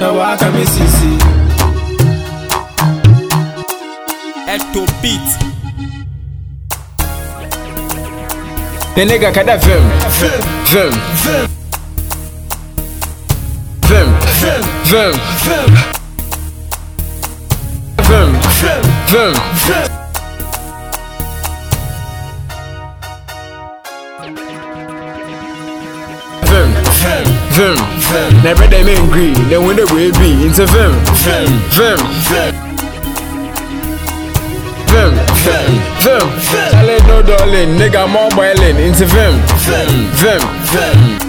na waka misisi Ecto Beat Nenega, cadê Vem? Vem, vem Vem, vem Vem, vem, vem Vim, na ɛbɛ dɛ mɛn green, na wɔn dɛ wɔ ebi, nti vim, vim, vim, vim, vim, chale no darling, nigga more boiling, nti vim, vim, vim.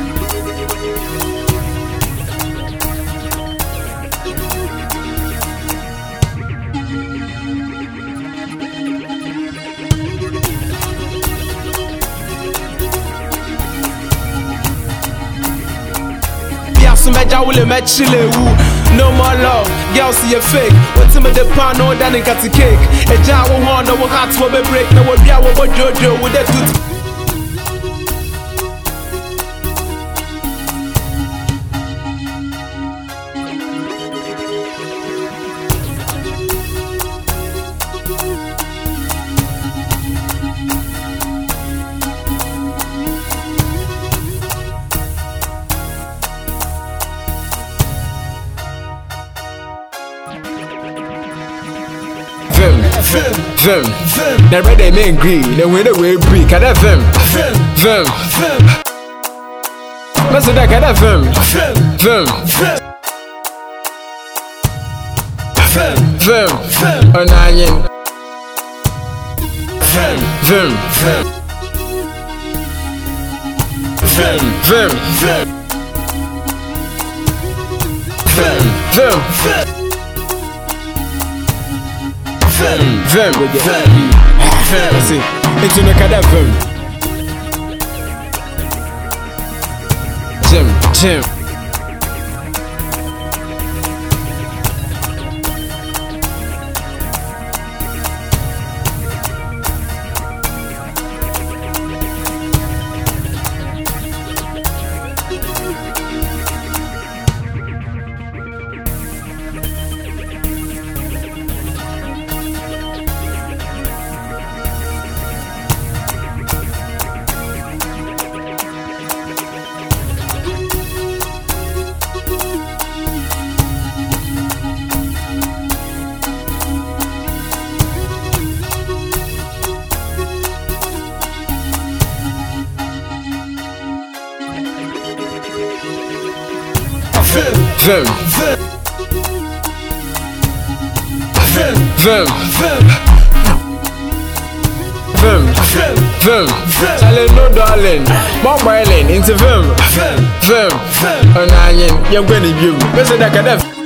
I will match chile woo. No more love, girl see a fake. What time the pan or then it got a cake. A jar will want no one heart will be break. No one be our jojo with that tooth. Vim, vim, vim. The red and green, the winner will break. Can I vim, vim, vim, vim. Must have can I vim, vim, vim. Vim, vim, vim. An onion. Vim, vim, vim. Vim, vim, vim. Vim, vim, vim. Vum, vum, vum, vum, assim. Entro na cada vum. Jim, Jim. Vem, vem. Vem, vem. Vem, vem. Challenge no darling. More violin into vem. Vem, vem. Onion, you're going to be. Listen, that can